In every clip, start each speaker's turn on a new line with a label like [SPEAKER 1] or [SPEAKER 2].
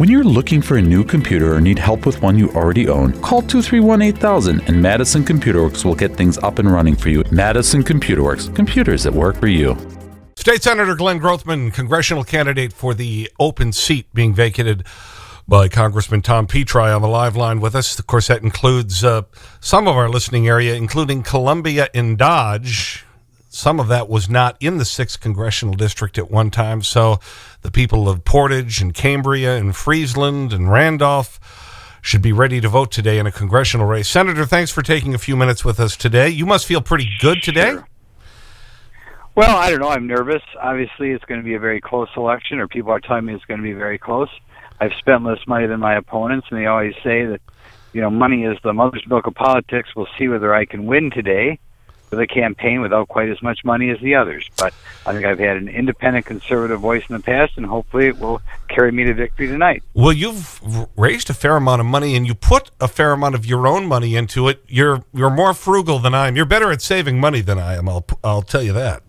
[SPEAKER 1] When you're looking for a new computer or need help with one you already own, call 231 8000 and Madison Computer Works will get things up and running for you. Madison Computer Works, computers that work for you.
[SPEAKER 2] State Senator Glenn Grothman, congressional candidate for the open seat being vacated by Congressman Tom Petri on the live line with us. Of course, that includes uh, some of our listening area, including Columbia and Dodge. Some of that was not in the 6th Congressional District at one time. So the people of Portage and Cambria and Friesland and Randolph should be ready to vote today in a congressional race. Senator, thanks for taking a few minutes with us today. You must feel pretty good today.
[SPEAKER 3] Sure. Well, I don't know. I'm nervous. Obviously, it's going to be a very close election, or people are telling me it's going to be very close. I've spent less money than my opponents, and they always say that, you know, money is the mother's milk of politics. We'll see whether I can win today a campaign without quite as much money as the others. But I think I've had an independent conservative voice in the past, and hopefully it will carry me to victory tonight.
[SPEAKER 2] Well, you've raised a fair amount of money, and you put a fair amount of your own money into it. You're you're more frugal than I am. You're better at saving money than I am. I'll I'll tell you that.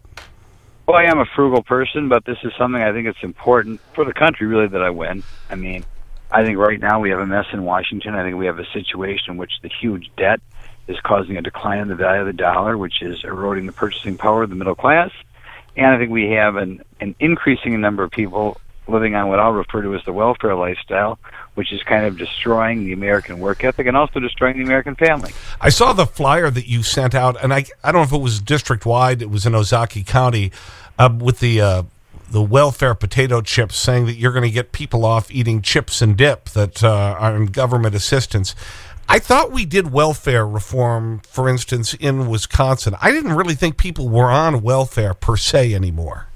[SPEAKER 3] Well, I am a frugal person, but this is something I think it's important for the country, really, that I win. I mean, I think right now we have a mess in Washington. I think we have a situation in which the huge debt is causing a decline in the value of the dollar, which is eroding the purchasing power of the middle class. And I think we have an, an increasing number of people living on what I'll refer to as the welfare lifestyle, which is kind of destroying the American work ethic and also destroying the American family.
[SPEAKER 2] I saw the flyer that you sent out, and I, I don't know if it was district wide, it was in Ozaukee County, uh, with the, uh, the welfare potato chips saying that you're going to get people off eating chips and dip that uh, are in government assistance. I thought we did welfare reform, for instance, in Wisconsin. I didn't really think people were on welfare per se anymore.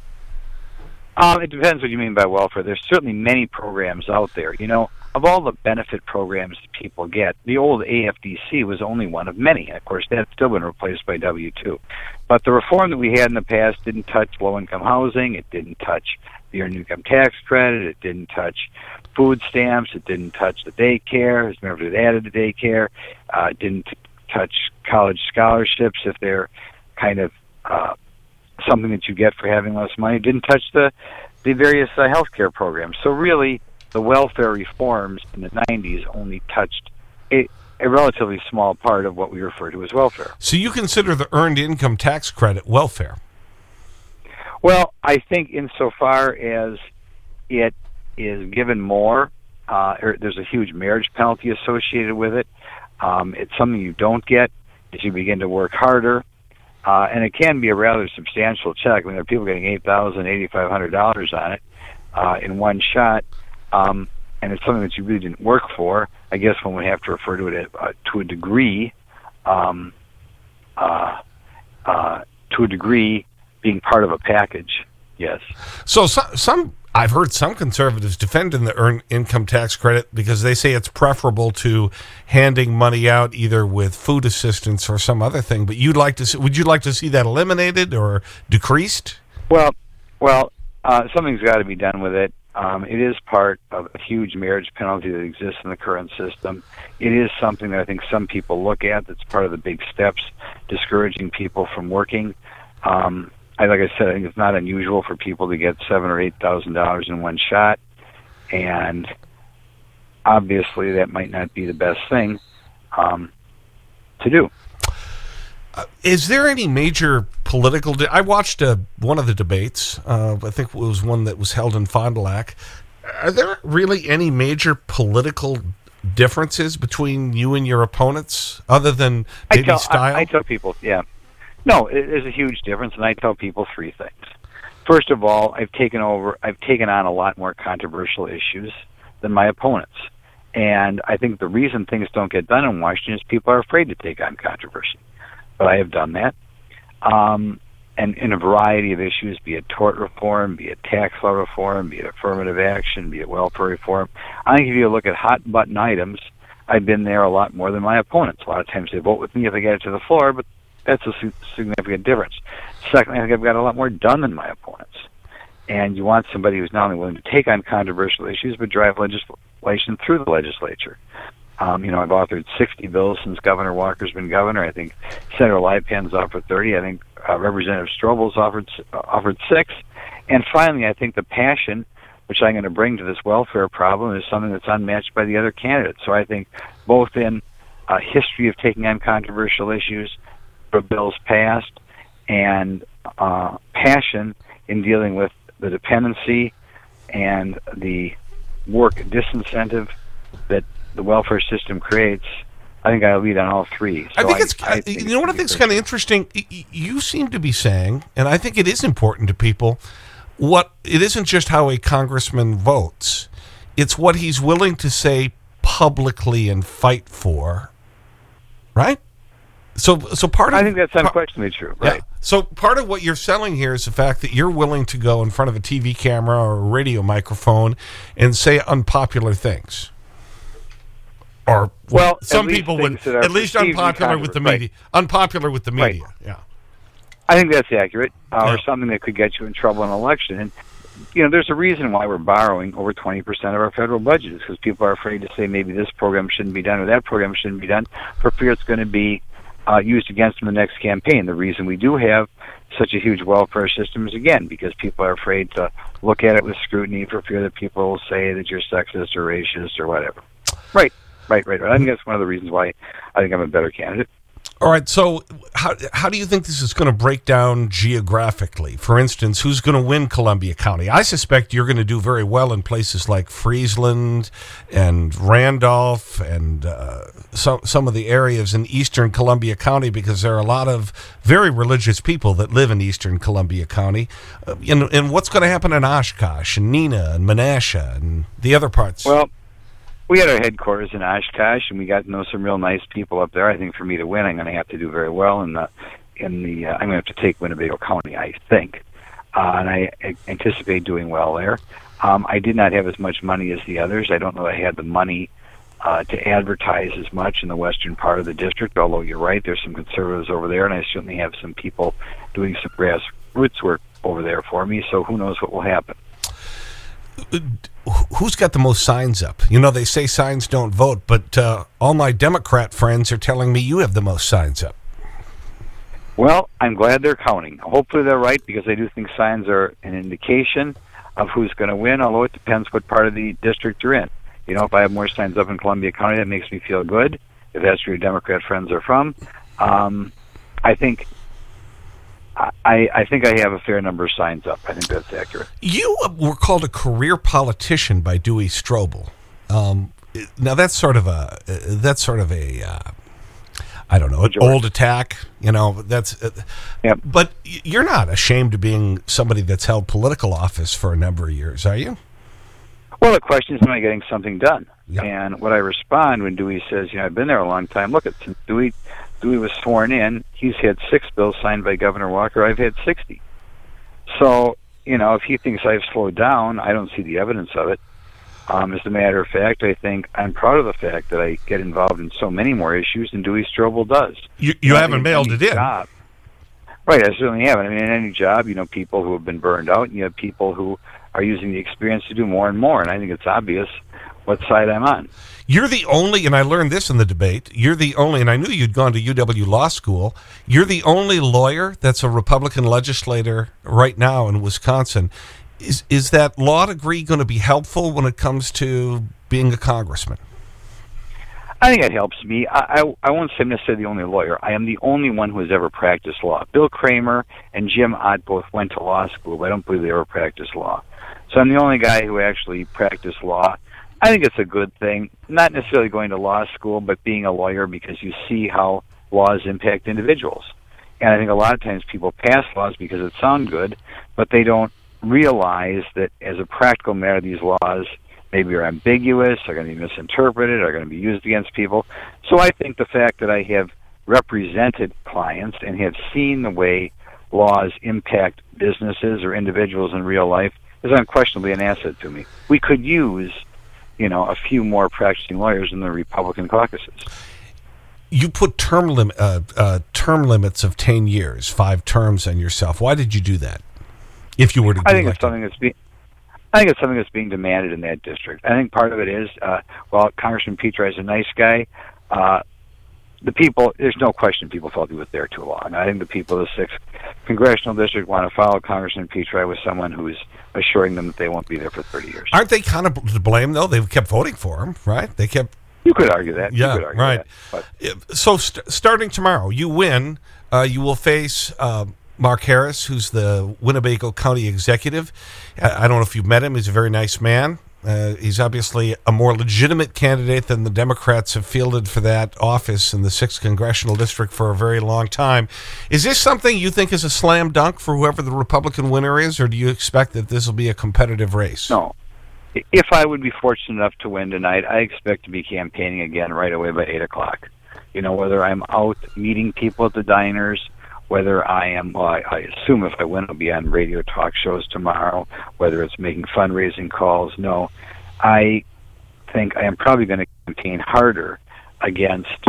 [SPEAKER 3] Um, it depends what you mean by welfare. There's certainly many programs out there. You know, of all the benefit programs that people get, the old AFDC was only one of many. Of course, that's still been replaced by W 2. But the reform that we had in the past didn't touch low income housing, it didn't touch the earned income tax credit, it didn't touch food stamps. It didn't touch the daycare. As remember, it added the daycare. Uh, it didn't touch college scholarships if they're kind of uh, something that you get for having less money. It didn't touch the the various uh, health care programs. So really, the welfare reforms in the 90s only touched a, a relatively small part of what we refer to as welfare.
[SPEAKER 2] So you consider the earned income tax credit welfare?
[SPEAKER 3] Well, I think insofar as it is given more. Uh, er, there's a huge marriage penalty associated with it. Um, it's something you don't get as you begin to work harder. Uh, and it can be a rather substantial check. I mean, there are people getting eight thousand, eighty five hundred dollars on it uh, in one shot, um, and it's something that you really didn't work for. I guess one would have to refer to it uh, to a degree, um, uh, uh, to a degree, being part of a package. Yes.
[SPEAKER 2] So, so some I've heard some conservatives defending the earned income tax credit because they say it's preferable to handing money out either with food assistance or some other thing. But you'd like to see, would you like to see that eliminated or decreased?
[SPEAKER 3] Well, well, uh, something's got to be done with it. Um, it is part of a huge marriage penalty that exists in the current system. It is something that I think some people look at that's part of the big steps discouraging people from working. Um, I like I said, I think it's not unusual for people to get seven or eight thousand dollars in one shot, and obviously that might not be the best thing um, to do.
[SPEAKER 2] Uh, is there any major political? I watched uh, one of the debates. Uh, I think it was one that was held in Fond du Lac. Are there really any major political differences between you and your opponents, other than maybe
[SPEAKER 3] I tell,
[SPEAKER 2] style?
[SPEAKER 3] I, I tell people, yeah, no, it, there's a huge difference, and I tell people three things. First of all, I've taken over, I've taken on a lot more controversial issues than my opponents. And I think the reason things don't get done in Washington is people are afraid to take on controversy. But I have done that. Um, and in a variety of issues, be it tort reform, be it tax law reform, be it affirmative action, be it welfare reform. I think if you look at hot button items, I've been there a lot more than my opponents. A lot of times they vote with me if they get it to the floor, but that's a significant difference. Secondly, I think I've got a lot more done than my opponents. And you want somebody who's not only willing to take on controversial issues, but drive legislation through the legislature. Um, you know, I've authored 60 bills since Governor Walker's been governor. I think Senator Leibham's offered 30. I think uh, Representative Stroebel's offered offered six. And finally, I think the passion which I'm going to bring to this welfare problem, is something that's unmatched by the other candidates. So I think both in a history of taking on controversial issues, for bills passed, and uh, passion in dealing with the dependency and the work disincentive that the welfare system creates, I think I'll lead on all three. So
[SPEAKER 2] I think it's,
[SPEAKER 3] I think
[SPEAKER 2] you know what I think is kind of interesting? You seem to be saying, and I think it is important to people, what it isn't just how a congressman votes, it's what he's willing to say publicly and fight for, right? So, so part of
[SPEAKER 3] I think that's unquestionably true, right? Yeah.
[SPEAKER 2] So part of what you're selling here is the fact that you're willing to go in front of a TV camera or a radio microphone and say unpopular things. Or well, some people would at least unpopular with the media. Right. Unpopular with the media. Right. Yeah.
[SPEAKER 3] I think that's accurate, uh, yeah. or something that could get you in trouble in an election. And you know, there's a reason why we're borrowing over 20% of our federal budget is because people are afraid to say maybe this program shouldn't be done or that program shouldn't be done for fear it's going to be uh, used against them in the next campaign. The reason we do have such a huge welfare system is again because people are afraid to look at it with scrutiny for fear that people will say that you're sexist or racist or whatever. Right, right, right, right. I think that's one of the reasons why I think I'm a better candidate.
[SPEAKER 2] All right. So, how, how do you think this is going to break down geographically? For instance, who's going to win Columbia County? I suspect you're going to do very well in places like Friesland and Randolph and uh, some, some of the areas in eastern Columbia County because there are a lot of very religious people that live in eastern Columbia County. Uh, and, and what's going to happen in Oshkosh and Neenah and Menasha and the other parts?
[SPEAKER 3] Well, we had our headquarters in Oshkosh, and we got to know some real nice people up there. I think for me to win, I'm going to have to do very well in the in the. Uh, I'm going to have to take Winnebago County, I think, uh, and I, I anticipate doing well there. Um, I did not have as much money as the others. I don't know I had the money uh, to advertise as much in the western part of the district. Although you're right, there's some conservatives over there, and I certainly have some people doing some grassroots work over there for me. So who knows what will happen
[SPEAKER 2] who's got the most signs up? You know, they say signs don't vote, but uh, all my Democrat friends are telling me you have the most signs up.
[SPEAKER 3] Well, I'm glad they're counting. Hopefully they're right because I do think signs are an indication of who's going to win, although it depends what part of the district you're in. You know, if I have more signs up in Columbia County, that makes me feel good. If that's where your Democrat friends are from. Um, I think I, I think I have a fair number of signs up. I think that's accurate.
[SPEAKER 2] You were called a career politician by Duey Stroebel. Um, now that's sort of a that's sort of a uh, I don't know an old attack. You know that's uh,
[SPEAKER 3] yep.
[SPEAKER 2] But you're not ashamed of being somebody that's held political office for a number of years, are you?
[SPEAKER 3] Well, the question is, am I getting something done? Yep. And what I respond when Duey says, you know, I've been there a long time. Look, at Duey Duey was sworn in, he's had six bills signed by Governor Walker. I've had 60. So, you know, if he thinks I've slowed down, I don't see the evidence of it. Um, as a matter of fact, I think I'm proud of the fact that I get involved in so many more issues than Duey Stroebel does.
[SPEAKER 2] You, you haven't mailed it in.
[SPEAKER 3] Job, right, I certainly haven't. I mean, in any job, you know, people who have been burned out, and you have people who are using the experience to do more and more. And I think it's obvious what side I'm on.
[SPEAKER 2] You're the only, and I learned this in the debate, you're the only, and I knew you'd gone to UW Law School, you're the only lawyer that's a Republican legislator right now in Wisconsin. Is, is that law degree going to be helpful when it comes to being a congressman?
[SPEAKER 3] I think it helps me. I, I, I won't say I'm necessarily the only lawyer. I am the only one who has ever practiced law. Bill Kramer and Jim Ott both went to law school, but I don't believe they ever practiced law. So I'm the only guy who actually practiced law. I think it's a good thing. Not necessarily going to law school, but being a lawyer because you see how laws impact individuals. And I think a lot of times people pass laws because it sounds good, but they don't realize that as a practical matter, these laws maybe are ambiguous, are going to be misinterpreted, are going to be used against people. So I think the fact that I have represented clients and have seen the way laws impact businesses or individuals in real life is unquestionably an asset to me. We could use you know, a few more practicing lawyers in the Republican caucuses.
[SPEAKER 2] You put term, lim uh, uh, term limits of 10 years, five terms on yourself. Why did you do that? If you were to
[SPEAKER 3] I think it's something that's being I think it's something that's being demanded in that district. I think part of it is, uh, well, Congressman Petri is a nice guy. Uh, the people, there's no question people felt he was there too long. I think the people of the 6th Congressional District want to follow Congressman Petri with someone who's assuring them that they won't be there for 30 years.
[SPEAKER 2] Aren't they kind of to blame, though? They kept voting for him, right? They kept.
[SPEAKER 3] You could argue that.
[SPEAKER 2] Yeah,
[SPEAKER 3] argue
[SPEAKER 2] right.
[SPEAKER 3] That,
[SPEAKER 2] so st starting tomorrow, you win. Uh, you will face uh, Mark Harris, who's the Winnebago County executive. I, I don't know if you've met him. He's a very nice man. Uh, he's obviously a more legitimate candidate than the Democrats have fielded for that office in the 6th Congressional District for a very long time. Is this something you think is a slam dunk for whoever the Republican winner is, or do you expect that this will be a competitive race?
[SPEAKER 3] No. If I would be fortunate enough to win tonight, I expect to be campaigning again right away by 8 o'clock. You know, whether I'm out meeting people at the diners, whether I am, well, I, I assume if I win, I'll be on radio talk shows tomorrow, whether it's making fundraising calls. No, I think I am probably going to campaign harder against,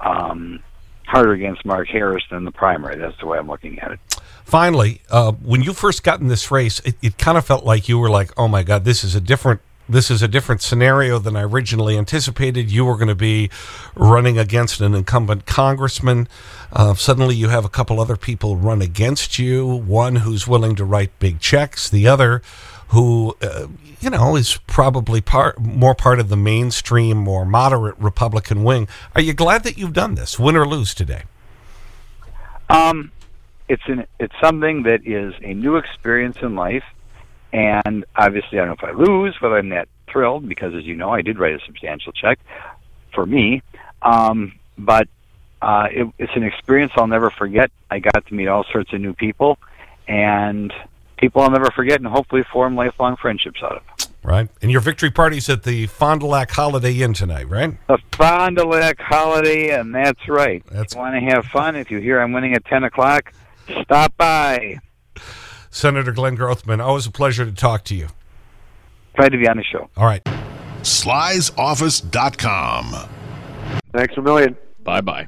[SPEAKER 3] um, harder against Mark Harris than the primary. That's the way I'm looking at it.
[SPEAKER 2] Finally, uh, when you first got in this race, it, it kind of felt like you were like, oh my God, this is a different this is a different scenario than I originally anticipated. You were going to be running against an incumbent congressman. Uh, suddenly you have a couple other people run against you. One who's willing to write big checks. The other who, uh, you know, is probably part, more part of the mainstream, more moderate Republican wing. Are you glad that you've done this, win or lose today?
[SPEAKER 3] Um, it's, an, it's something that is a new experience in life and obviously, I don't know if I lose, but I'm that thrilled because, as you know, I did write a substantial check for me. Um, but uh, it, it's an experience I'll never forget. I got to meet all sorts of new people, and people I'll never forget, and hopefully form lifelong friendships out of.
[SPEAKER 2] Right. And your victory party's at the Fond du Lac Holiday Inn tonight, right?
[SPEAKER 3] The Fond du Lac Holiday, and that's right. That's... If you want to have fun, if you hear I'm winning at 10 o'clock, stop by.
[SPEAKER 2] Senator Glenn Grothman, always a pleasure to talk to you.
[SPEAKER 3] Glad to be on the show.
[SPEAKER 2] All right.
[SPEAKER 4] Sly'sOffice.com.
[SPEAKER 3] Thanks a million.
[SPEAKER 5] Bye bye.